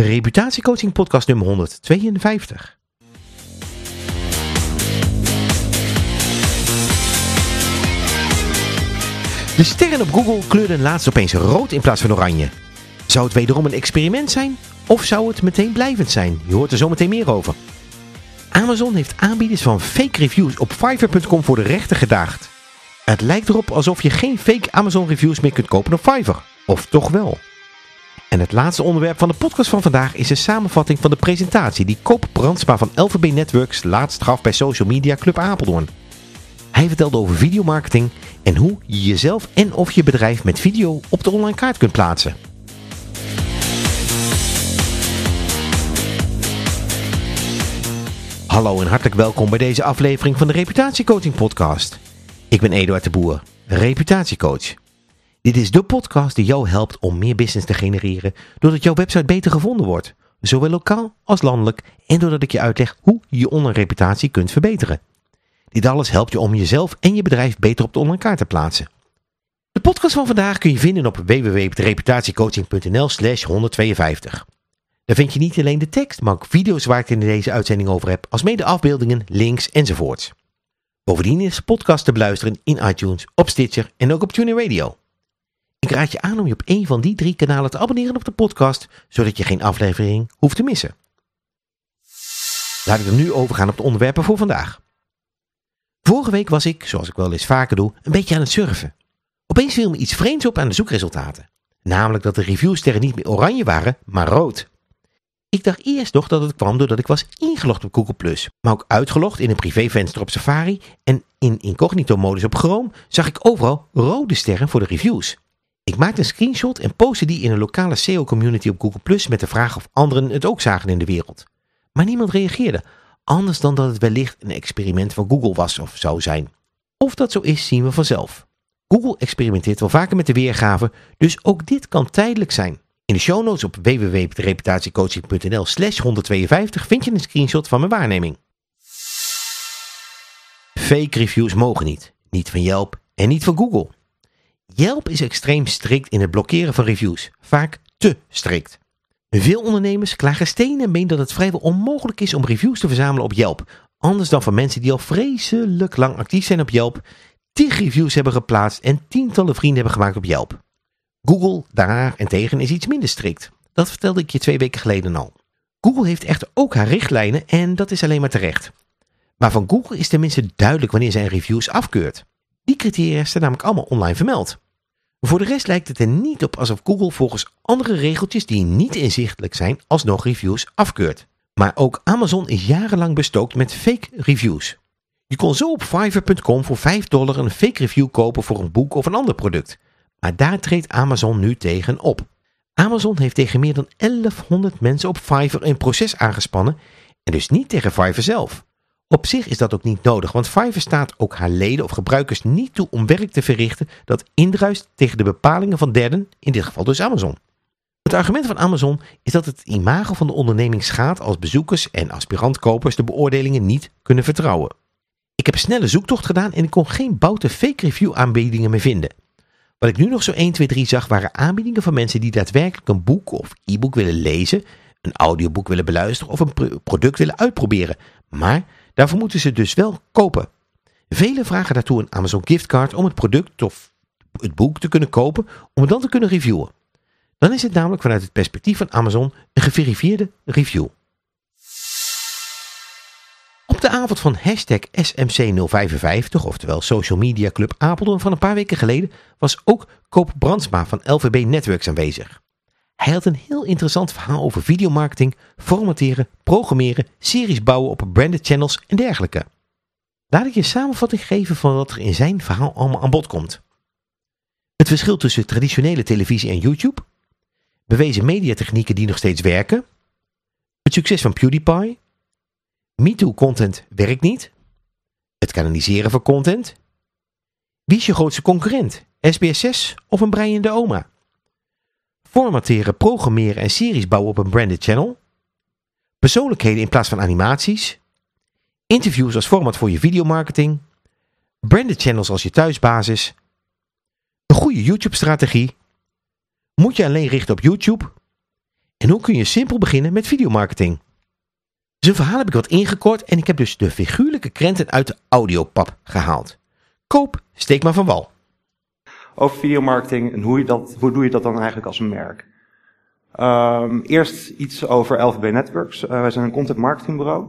Reputatiecoaching podcast nummer 152. De sterren op Google kleurden laatst opeens rood in plaats van oranje. Zou het wederom een experiment zijn? Of zou het meteen blijvend zijn? Je hoort er zometeen meer over. Amazon heeft aanbieders van fake reviews op Fiverr.com voor de rechter gedaagd. Het lijkt erop alsof je geen fake Amazon reviews meer kunt kopen op Fiverr. Of toch wel? En het laatste onderwerp van de podcast van vandaag is een samenvatting van de presentatie die Koop Brandsma van LVB Networks laatst gaf bij Social Media Club Apeldoorn. Hij vertelde over videomarketing en hoe je jezelf en of je bedrijf met video op de online kaart kunt plaatsen. Hallo en hartelijk welkom bij deze aflevering van de Reputatiecoaching podcast. Ik ben Eduard de Boer, reputatiecoach. Dit is de podcast die jou helpt om meer business te genereren doordat jouw website beter gevonden wordt, zowel lokaal als landelijk en doordat ik je uitleg hoe je je online reputatie kunt verbeteren. Dit alles helpt je om jezelf en je bedrijf beter op de online kaart te plaatsen. De podcast van vandaag kun je vinden op www.reputatiecoaching.nl slash 152. Daar vind je niet alleen de tekst, maar ook video's waar ik in deze uitzending over heb, als mede afbeeldingen, links enzovoorts. Bovendien is de podcast te beluisteren in iTunes, op Stitcher en ook op TuneIn Radio. Ik raad je aan om je op een van die drie kanalen te abonneren op de podcast, zodat je geen aflevering hoeft te missen. Laat ik er nu overgaan op de onderwerpen voor vandaag. Vorige week was ik, zoals ik wel eens vaker doe, een beetje aan het surfen. Opeens viel me iets vreemds op aan de zoekresultaten. Namelijk dat de reviewsterren niet meer oranje waren, maar rood. Ik dacht eerst nog dat het kwam doordat ik was ingelogd op Google+, maar ook uitgelogd in een privévenster op Safari en in incognito-modus op Chrome zag ik overal rode sterren voor de reviews. Ik maakte een screenshot en postte die in een lokale SEO-community op Google+, met de vraag of anderen het ook zagen in de wereld. Maar niemand reageerde, anders dan dat het wellicht een experiment van Google was of zou zijn. Of dat zo is, zien we vanzelf. Google experimenteert wel vaker met de weergave, dus ook dit kan tijdelijk zijn. In de show notes op www.reputatiecoaching.nl slash 152 vind je een screenshot van mijn waarneming. Fake reviews mogen niet. Niet van Yelp en niet van Google. Yelp is extreem strikt in het blokkeren van reviews. Vaak te strikt. Veel ondernemers klagen steen en been dat het vrijwel onmogelijk is om reviews te verzamelen op Yelp. Anders dan van mensen die al vreselijk lang actief zijn op Yelp, tig reviews hebben geplaatst en tientallen vrienden hebben gemaakt op Yelp. Google daarentegen is iets minder strikt. Dat vertelde ik je twee weken geleden al. Google heeft echter ook haar richtlijnen en dat is alleen maar terecht. Maar van Google is tenminste duidelijk wanneer zij reviews afkeurt. Die criteria staan namelijk allemaal online vermeld. Voor de rest lijkt het er niet op alsof Google volgens andere regeltjes die niet inzichtelijk zijn alsnog reviews afkeurt. Maar ook Amazon is jarenlang bestookt met fake reviews. Je kon zo op Fiverr.com voor 5 dollar een fake review kopen voor een boek of een ander product. Maar daar treedt Amazon nu tegen op. Amazon heeft tegen meer dan 1100 mensen op Fiverr een proces aangespannen en dus niet tegen Fiverr zelf. Op zich is dat ook niet nodig, want Fiverr staat ook haar leden of gebruikers niet toe om werk te verrichten dat indruist tegen de bepalingen van derden, in dit geval dus Amazon. Het argument van Amazon is dat het imago van de onderneming schaadt als bezoekers en aspirantkopers de beoordelingen niet kunnen vertrouwen. Ik heb een snelle zoektocht gedaan en ik kon geen boute fake review aanbiedingen meer vinden. Wat ik nu nog zo 1, 2, 3 zag waren aanbiedingen van mensen die daadwerkelijk een boek of e-book willen lezen, een audioboek willen beluisteren of een product willen uitproberen. Maar daarvoor moeten ze dus wel kopen. Velen vragen daartoe een Amazon giftcard om het product of het boek te kunnen kopen om het dan te kunnen reviewen. Dan is het namelijk vanuit het perspectief van Amazon een geverifieerde review. Op de avond van hashtag SMC055, oftewel Social Media Club Apeldoorn van een paar weken geleden, was ook Koop Brandsma van LVB Networks aanwezig. Hij had een heel interessant verhaal over videomarketing, formateren, programmeren, series bouwen op branded channels en dergelijke. Laat ik je een samenvatting geven van wat er in zijn verhaal allemaal aan bod komt. Het verschil tussen traditionele televisie en YouTube, bewezen mediatechnieken die nog steeds werken, het succes van PewDiePie, MeToo-content werkt niet, het kanaliseren van content, wie is je grootste concurrent, SBS6 of een breiende oma? Formateren, programmeren en series bouwen op een branded channel, persoonlijkheden in plaats van animaties, interviews als format voor je videomarketing, branded channels als je thuisbasis, een goede YouTube-strategie, moet je alleen richten op YouTube en hoe kun je simpel beginnen met videomarketing. Zijn verhaal heb ik wat ingekort en ik heb dus de figuurlijke krenten uit de audiopap gehaald. Koop, steek maar van wal. Over videomarketing en hoe, je dat, hoe doe je dat dan eigenlijk als een merk? Um, eerst iets over LVB Networks. Uh, wij zijn een content marketingbureau.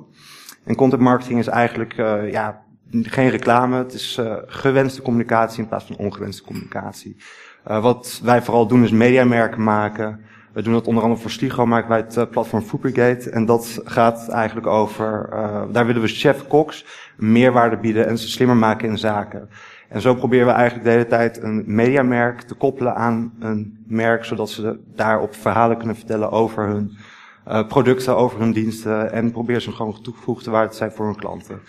En content marketing is eigenlijk uh, ja, geen reclame. Het is uh, gewenste communicatie in plaats van ongewenste communicatie. wat wij vooral doen is mediamerken maken. We doen dat onder andere voor Sligo, maken wij het platform Foodbrigade. En dat gaat eigenlijk over, daar willen we chef Cox meerwaarde bieden en ze slimmer maken in zaken. En zo proberen we eigenlijk de hele tijd een mediamerk te koppelen aan een merk, zodat ze daarop verhalen kunnen vertellen over hun uh, producten, over hun diensten en proberen ze gewoon toegevoegde waarde te zijn voor hun klanten.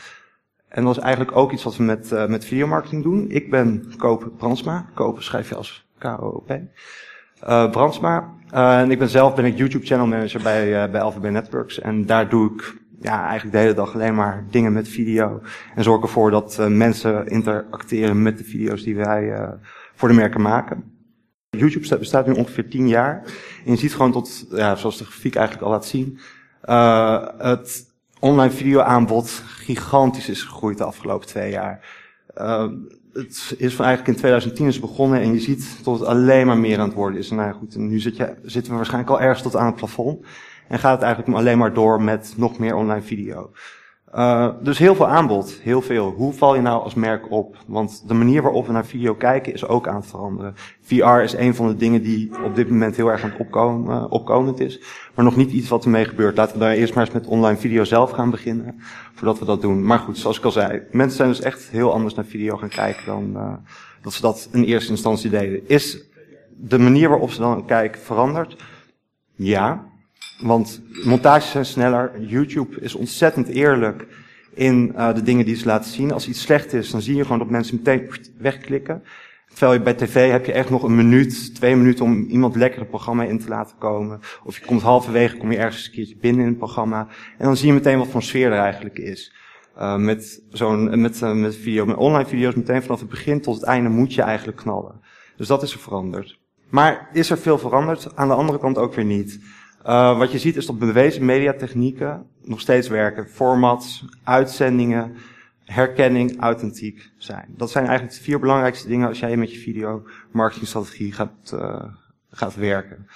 En dat is eigenlijk ook iets wat we met, uh, met videomarketing doen. Ik ben Koop Bransma. Koop schrijf je als K-O-O-P. Uh, Bransma. en ik ben zelf ben ik YouTube channel manager bij, bij LVB Networks. En daar doe ik ja, eigenlijk de hele dag alleen maar dingen met video. En zorg ervoor dat uh, mensen interacteren met de video's die wij uh, voor de merken maken. YouTube bestaat nu ongeveer 10 jaar. En je ziet gewoon tot, ja, zoals de grafiek eigenlijk al laat zien, uh, het online videoaanbod gigantisch is gegroeid de afgelopen twee jaar. het is van eigenlijk in 2010 is begonnen en je ziet tot het alleen maar meer aan het worden is. Nou ja, goed, nu zit je, zitten we waarschijnlijk al ergens tot aan het plafond. En gaat het eigenlijk alleen maar door met nog meer online video. Uh, dus heel veel aanbod, heel veel. Hoe val je nou als merk op? Want de manier waarop we naar video kijken is ook aan het veranderen. VR is een van de dingen die op dit moment heel erg aan het opkomen, uh, opkomend is. Maar nog niet iets wat ermee gebeurt. Laten we daar eerst maar eens met online video zelf gaan beginnen. Voordat we dat doen. Maar goed, zoals ik al zei. Mensen zijn dus echt heel anders naar video gaan kijken dan uh, dat ze dat in eerste instantie deden. Is de manier waarop ze dan kijken veranderd? Ja. Want montages zijn sneller. YouTube is ontzettend eerlijk in uh, de dingen die ze laten zien. Als iets slecht is, dan zie je gewoon dat mensen meteen wegklikken. Terwijl je bij tv heb je echt nog een minuut, twee minuten om iemand lekker het programma in te laten komen. Of je komt halverwege, kom je ergens een keertje binnen in het programma. En dan zie je meteen wat voor sfeer er eigenlijk is. Uh, met zo'n, met, uh, met video, met online video's meteen vanaf het begin tot het einde moet je eigenlijk knallen. Dus dat is er veranderd. Maar is er veel veranderd? Aan de andere kant ook weer niet. Uh, wat je ziet is dat bewezen mediatechnieken nog steeds werken. Formats, uitzendingen, herkenning, authentiek zijn. Dat zijn eigenlijk de vier belangrijkste dingen als jij met je video marketingstrategie gaat, uh, gaat werken.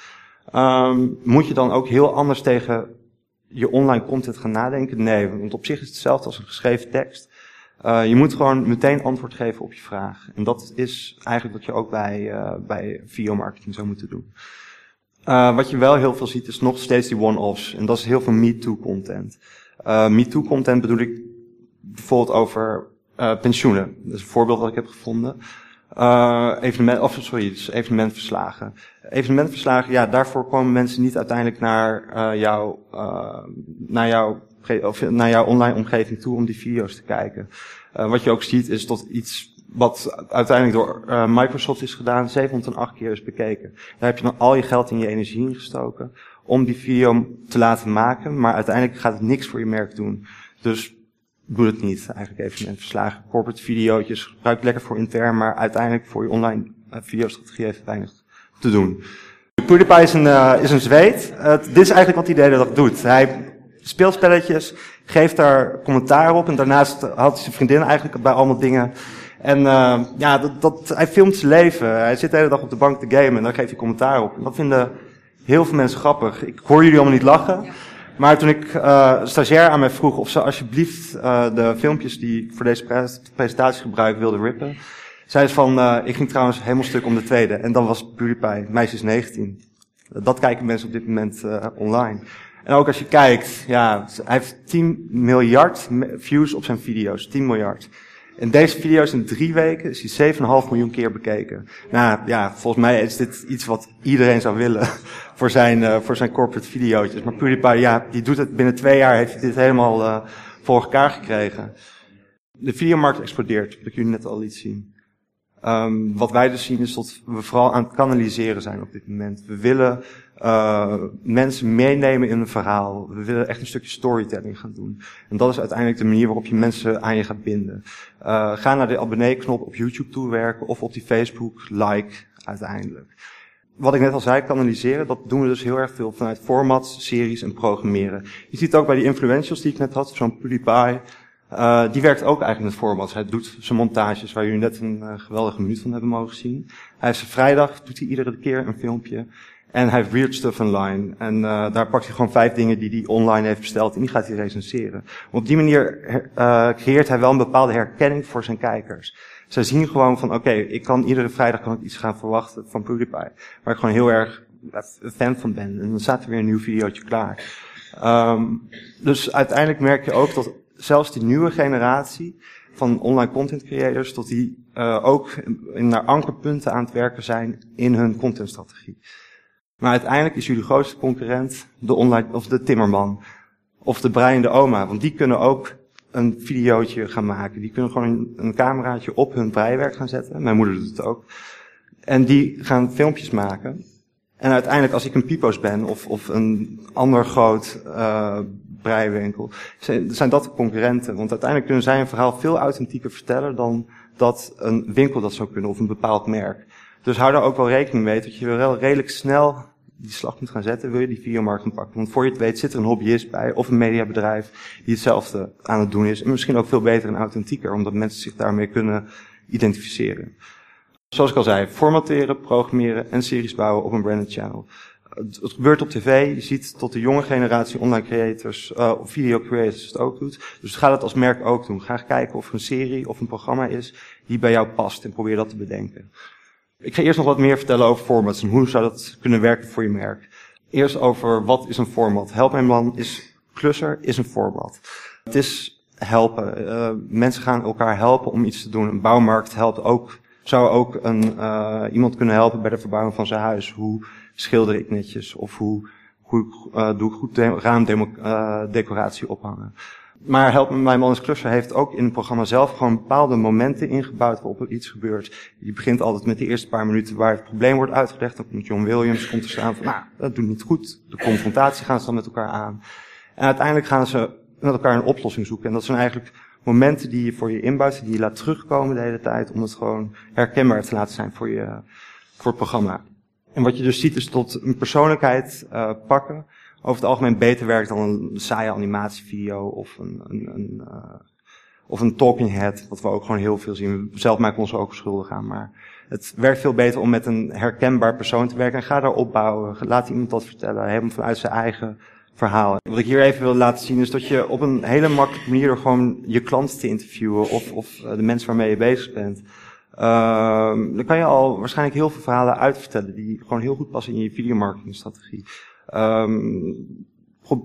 Um, moet je dan ook heel anders tegen je online content gaan nadenken? Nee, want op zich is het hetzelfde als een geschreven tekst. Uh, je moet gewoon meteen antwoord geven op je vraag. En dat is eigenlijk wat je ook bij, uh, bij videomarketing zou moeten doen. Uh, wat je wel heel veel ziet is nog steeds die one-offs. En dat is heel veel MeToo-content. Uh, MeToo-content bedoel ik bijvoorbeeld over uh, pensioenen. Dat is een voorbeeld dat ik heb gevonden. Evenement, of sorry, dus evenementverslagen. Evenementverslagen, ja, daarvoor komen mensen niet uiteindelijk naar uh, jou, uh, naar jouw, of naar jouw online omgeving toe om die video's te kijken. Wat je ook ziet is dat iets wat uiteindelijk door uh, Microsoft is gedaan, 708 keer is bekeken. Daar heb je dan al je geld en je energie in gestoken om die video te laten maken, maar uiteindelijk gaat het niks voor je merk doen. Dus doe het niet. Eigenlijk even met verslagen corporate video's, gebruik lekker voor intern, maar uiteindelijk voor je online uh, videostrategie heeft weinig te doen. PewDiePie is een, uh, is een zweet. dit is eigenlijk wat hij de hele doet. Hij speelt spelletjes, geeft daar commentaar op en daarnaast had zijn vriendin eigenlijk bij allemaal dingen en uh, ja, dat, dat, hij filmt zijn leven. Hij zit de hele dag op de bank te gamen en dan geeft hij commentaar op. En dat vinden heel veel mensen grappig. Ik hoor jullie allemaal niet lachen. Maar toen ik uh, stagiair aan mij vroeg of ze alsjeblieft uh, de filmpjes die ik voor deze presentatie gebruik wilde rippen, zei ze van, uh, ik ging trouwens helemaal stuk om de tweede. En dan was PewDiePie, meisjes 19. Dat kijken mensen op dit moment online. En ook als je kijkt, ja, hij heeft 10 miljard views op zijn video's. 10 miljard. En deze video is in drie weken is die 7,5 miljoen keer bekeken. Nou ja, volgens mij is dit iets wat iedereen zou willen voor zijn, uh, voor zijn corporate video's. Maar PewDiePie, ja, die doet het binnen twee jaar, heeft dit helemaal uh, voor elkaar gekregen. De videomarkt explodeert, dat ik jullie net al liet zien. Um, wat wij dus zien is dat we vooral aan het kanaliseren zijn op dit moment. We willen uh, mensen meenemen in een verhaal. We willen echt een stukje storytelling gaan doen. En dat is uiteindelijk de manier waarop je mensen aan je gaat binden. Uh, ga naar de abonnee-knop op YouTube toewerken of op die Facebook like uiteindelijk. wat ik net al zei, kanaliseren, dat doen we dus heel erg veel vanuit formats, series en programmeren. Je ziet het ook bij die influentials die ik net had, zo'n PewDiePie. Uh, die werkt ook eigenlijk met formats. Hij doet zijn montages, waar jullie net een geweldige minuut van hebben mogen zien. Hij heeft vrijdag, doet hij iedere keer een filmpje. En hij heeft weird stuff online. En uh, daar pakt hij gewoon vijf dingen die hij online heeft besteld en die gaat hij recenseren. Op die manier creëert hij wel een bepaalde herkenning voor zijn kijkers. Zij zien gewoon van, oké, ik kan iedere vrijdag kan ik iets gaan verwachten van PewDiePie. Waar ik gewoon heel erg fan van ben. En dan staat er weer een nieuw videootje klaar. Um, dus uiteindelijk merk je ook dat zelfs die nieuwe generatie van online content creators, tot die uh, ook naar ankerpunten aan het werken zijn in hun contentstrategie. Maar uiteindelijk is jullie grootste concurrent de online, of de timmerman. Of de breiende oma. Want die kunnen ook een videootje gaan maken. Die kunnen gewoon een, cameraatje op hun breiwerk gaan zetten. Mijn moeder doet het ook. En die gaan filmpjes maken. En uiteindelijk, als ik een Pipo's ben of, of een ander groot uh, breiwinkel, zijn, zijn dat de concurrenten. Want uiteindelijk kunnen zij een verhaal veel authentieker vertellen dan dat een winkel dat zou kunnen of een bepaald merk. Dus hou daar ook wel rekening mee dat je wel redelijk snel die slag moet gaan zetten, wil je die videomarkt gaan pakken. Want voor je het weet zit er een hobbyist bij of een mediabedrijf die hetzelfde aan het doen is. En misschien ook veel beter en authentieker, omdat mensen zich daarmee kunnen identificeren. Zoals ik al zei, formateren, programmeren en series bouwen op een branded channel. Het, gebeurt op tv, je ziet tot de jonge generatie online creators, uh, video creators het ook doet. Dus ga dat als merk ook doen. Ga kijken of er een serie of een programma is die bij jou past en probeer dat te bedenken. Ik ga eerst nog wat meer vertellen over formats en hoe zou dat kunnen werken voor je merk. Eerst over wat is een format. Help mijn man is klusser, is een format. Het is helpen. Uh, mensen gaan elkaar helpen om iets te doen. Een bouwmarkt helpt ook, zou ook een, uh, iemand kunnen helpen bij de verbouwing van zijn huis. Hoe schilder ik netjes? Of hoe, hoe uh, doe ik goed de, raamdecoratie ophangen? Maar Help mijn man heeft ook in het programma zelf gewoon bepaalde momenten ingebouwd waarop er iets gebeurt. Je begint altijd met de eerste paar minuten waar het probleem wordt uitgelegd. Dan komt John Williams, komt er staan van, nou, dat doet niet goed. De confrontatie gaan ze dan met elkaar aan. En uiteindelijk gaan ze met elkaar een oplossing zoeken. En dat zijn eigenlijk momenten die je voor je inbouwt, die je laat terugkomen de hele tijd, om het gewoon herkenbaar te laten zijn voor je, voor het programma. En wat je dus ziet is tot een persoonlijkheid uh, pakken over het algemeen beter werkt dan een saaie animatievideo of een, een, een uh, of een talking head, wat we ook gewoon heel veel zien. Zelf maken we ons ook schuldig aan, maar het werkt veel beter om met een herkenbaar persoon te werken. En ga daar opbouwen. Laat iemand dat vertellen, helemaal vanuit zijn eigen verhaal. Wat ik hier even wil laten zien is dat je op een hele makkelijke manier gewoon je klant te interviewen of, of eh, de mensen waarmee je bezig bent. Uh, dan kan je al waarschijnlijk heel veel verhalen uitvertellen die gewoon heel goed passen in je videomarketingstrategie. Um,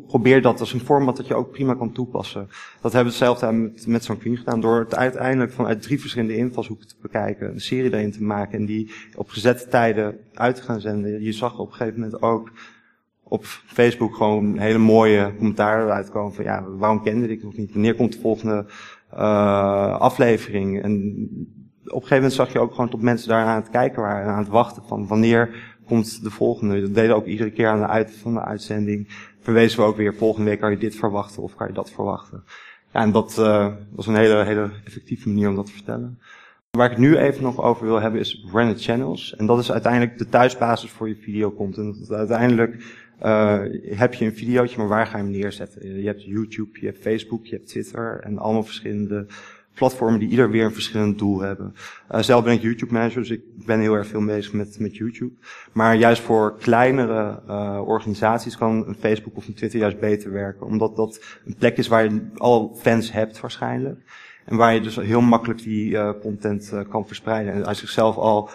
probeer dat als een format dat je ook prima kan toepassen. Dat hebben we hetzelfde met, met zo'n Queen gedaan. Door het uiteindelijk vanuit drie verschillende invalshoeken te bekijken. Een serie erin te maken en die op gezette tijden uit te gaan zenden. Je zag op een gegeven moment ook op Facebook gewoon hele mooie commentaren uitkomen van ja, waarom kende ik nog niet? Wanneer komt de volgende uh, aflevering? En op een gegeven moment zag je ook gewoon tot mensen daar aan het kijken waren en aan het wachten van wanneer komt de volgende. Dat deden ook iedere keer aan de uit van de uitzending. Verwezen we ook weer, volgende week kan je dit verwachten of kan je dat verwachten. Ja, en dat uh, was een hele, hele effectieve manier om dat te vertellen. Waar ik het nu even nog over wil hebben is branded channels. En dat is uiteindelijk de thuisbasis voor je videocontent. Uiteindelijk uh, heb je een videootje, maar waar ga je hem neerzetten? Je hebt YouTube, je hebt Facebook, je hebt Twitter en allemaal verschillende platformen die ieder weer een verschillend doel hebben. Uh, zelf ben ik YouTube manager, dus ik ben heel erg veel bezig met, met YouTube. Maar juist voor kleinere uh, organisaties kan een Facebook of een Twitter juist beter werken. Omdat dat een plek is waar je al fans hebt waarschijnlijk. En waar je dus heel makkelijk die uh, content kan verspreiden. En uit zichzelf al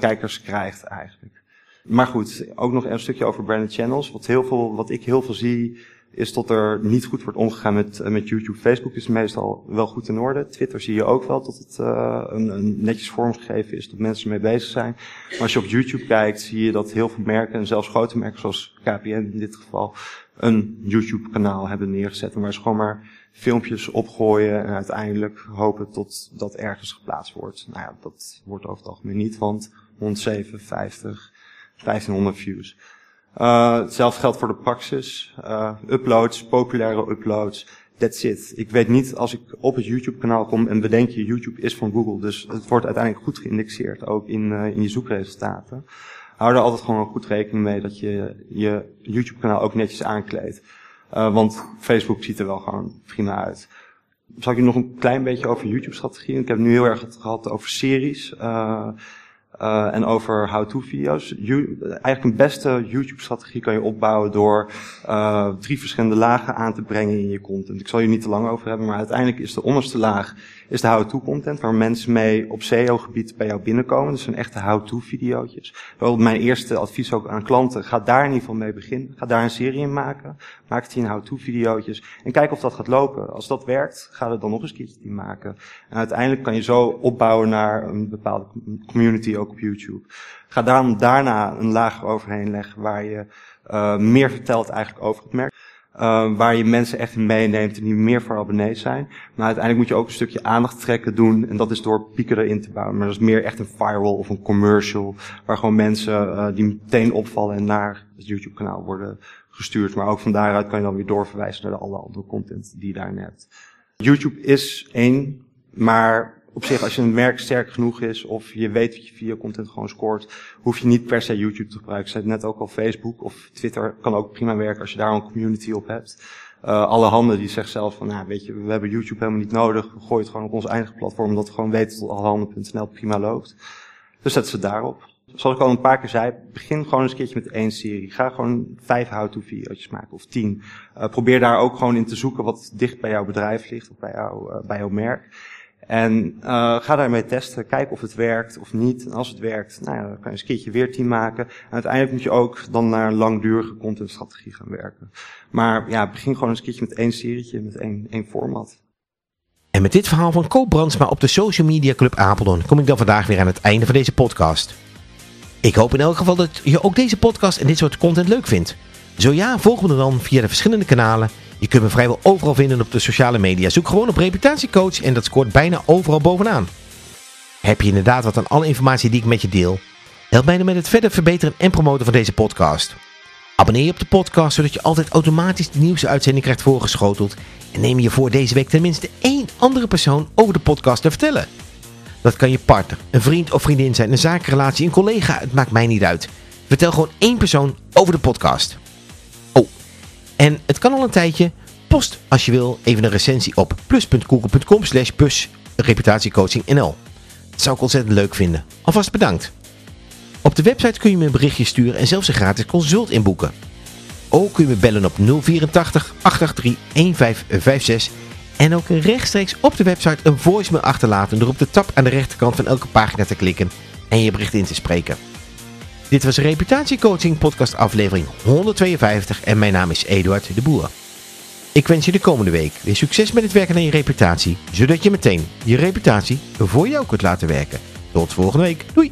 kijkers krijgt eigenlijk. Maar goed, ook nog een stukje over branded channels. Wat, heel veel, wat ik heel veel zie is dat er niet goed wordt omgegaan met, eh, met YouTube. Facebook is meestal wel goed in orde. Twitter zie je ook wel dat het uh, een, een, netjes vormgegeven is, dat mensen mee bezig zijn. Maar als je op YouTube kijkt, zie je dat heel veel merken, en zelfs grote merken zoals KPN in dit geval, een YouTube-kanaal hebben neergezet. Waar ze gewoon maar filmpjes opgooien en uiteindelijk hopen tot dat ergens geplaatst wordt. Nou ja, dat wordt over het algemeen niet, want 107, 50, 1500 views. Uh, hetzelfde geldt voor de praxis. Uh, uploads, populaire uploads. That's it. Ik weet niet als ik op het YouTube kanaal kom en bedenk je YouTube is van Google. Dus het wordt uiteindelijk goed geïndexeerd ook in, uh, in je zoekresultaten. hou er altijd gewoon goed rekening mee dat je je YouTube kanaal ook netjes aankleedt. Want Facebook ziet er wel gewoon prima uit. Zal ik je nog een klein beetje over YouTube-strategie? Ik heb nu heel erg het gehad over series. Uh, en over how-to-video's. Eigenlijk een beste YouTube-strategie kan je opbouwen door uh, drie verschillende lagen aan te brengen in je content. Ik zal je niet te lang over hebben, maar uiteindelijk is de onderste laag is de how-to-content, waar mensen mee op SEO-gebied bij jou binnenkomen. Dus zijn echte how-to-video's. Mijn eerste advies ook aan klanten, ga daar in ieder geval mee beginnen. Ga daar een serie in maken. Maak het in how-to-video's en kijk of dat gaat lopen. Als dat werkt, ga er dan nog eens een keertje in maken. En uiteindelijk kan je zo opbouwen naar een bepaalde community ook op YouTube. Ga dan daarna een laag overheen leggen waar je uh, meer vertelt eigenlijk over het merk. Uh, waar je mensen echt meeneemt en die meer voor abonnees zijn. Maar uiteindelijk moet je ook een stukje aandacht trekken doen. En dat is door pieken erin te bouwen. Maar dat is meer echt een firewall of een commercial. Waar gewoon mensen uh, die meteen opvallen en naar het YouTube kanaal worden gestuurd. Maar ook van daaruit kan je dan weer doorverwijzen naar de alle andere content die je daarin hebt. YouTube is één, maar op zich, als je een merk sterk genoeg is, of je weet dat je videocontent gewoon scoort, hoef je niet per se YouTube te gebruiken. Ik net ook al, Facebook of Twitter kan ook prima werken als je daar een community op hebt. Uh, alle handen die zegt zelf van, nou weet je, we hebben YouTube helemaal niet nodig. We gooien het gewoon op ons eigen platform, omdat we gewoon weten dat allehanden.nl prima loopt. Dus zetten ze daarop. Zoals ik al een paar keer zei, begin gewoon eens een keertje met één serie. Ga gewoon vijf how-to video's maken, of tien. Uh, probeer daar ook gewoon in te zoeken wat dicht bij jouw bedrijf ligt, of bij, uh, bij jouw merk. En uh, ga daarmee testen, kijk of het werkt of niet. En als het werkt, nou ja, dan kan je een keertje weer team maken. En uiteindelijk moet je ook dan naar een langdurige contentstrategie gaan werken. Maar ja, begin gewoon eens een keertje met één serietje, met één, één format. En met dit verhaal van Koop Brandsma op de Social Media Club Apeldoorn kom ik dan vandaag weer aan het einde van deze podcast. Ik hoop in elk geval dat je ook deze podcast en dit soort content leuk vindt. Zo ja, volg me dan via de verschillende kanalen je kunt me vrijwel overal vinden op de sociale media. Zoek gewoon op reputatiecoach en dat scoort bijna overal bovenaan. Heb je inderdaad wat aan alle informatie die ik met je deel? Help mij dan met het verder verbeteren en promoten van deze podcast. Abonneer je op de podcast zodat je altijd automatisch de nieuwste uitzending krijgt voorgeschoteld. En neem je voor deze week tenminste één andere persoon over de podcast te vertellen. Dat kan je partner, een vriend of vriendin zijn, een zakenrelatie, een collega, het maakt mij niet uit. Vertel gewoon één persoon over de podcast. En het kan al een tijdje. Post als je wil even een recensie op plus.google.com slash plus reputatiecoachingnl. Dat zou ik ontzettend leuk vinden. Alvast bedankt. Op de website kun je me een berichtje sturen en zelfs een gratis consult inboeken. Ook kun je me bellen op 084 883 1556 en ook rechtstreeks op de website een voicemail achterlaten door op de tab aan de rechterkant van elke pagina te klikken en je bericht in te spreken. Dit was Reputatiecoaching podcast aflevering 152 en mijn naam is Eduard de Boer. Ik wens je de komende week weer succes met het werken aan je reputatie, zodat je meteen je reputatie voor jou kunt laten werken. Tot volgende week. Doei!